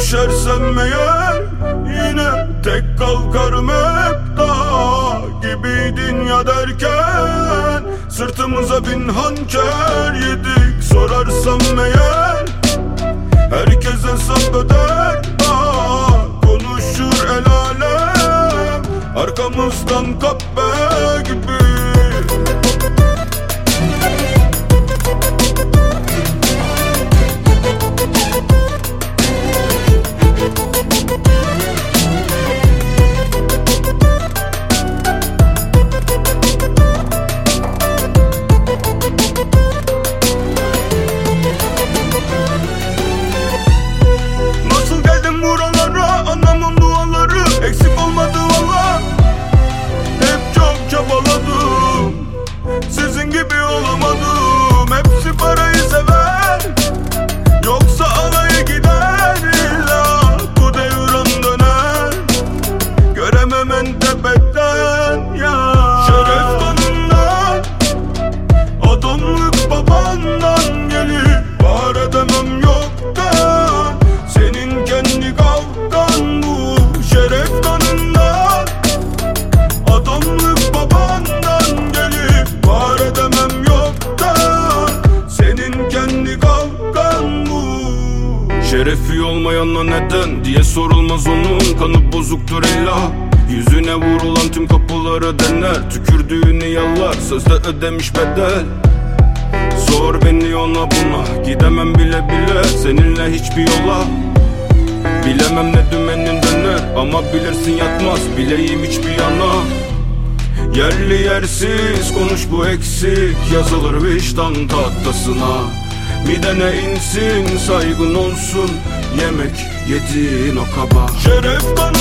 Düşersem eğer yine tek kalkarım hep Dağ gibiydin ya derken Sırtımıza bin hançer yedik Sorarsam eğer Herkes hesap öder Aa, Konuşur el alem Arkamızdan kahve gibi Şerefi olmayanla neden diye sorulmaz onun. Kanı bozuktur illa. Yüzüne vurulan tüm kapılara dener Tükürdüğünü yalar sözde ödemiş bedel. Sor beni ona buna Gidemem bile bile. Seninle hiçbir yola Bilemem ne dümenin döner. Ama bilirsin yatmaz bileğim hiçbir yana. Yerli yersiz konuş bu eksik. Yazılır vicdan tahtasına Midene insin saygın olsun. Yemek yediğin o kaba. Şeref kanın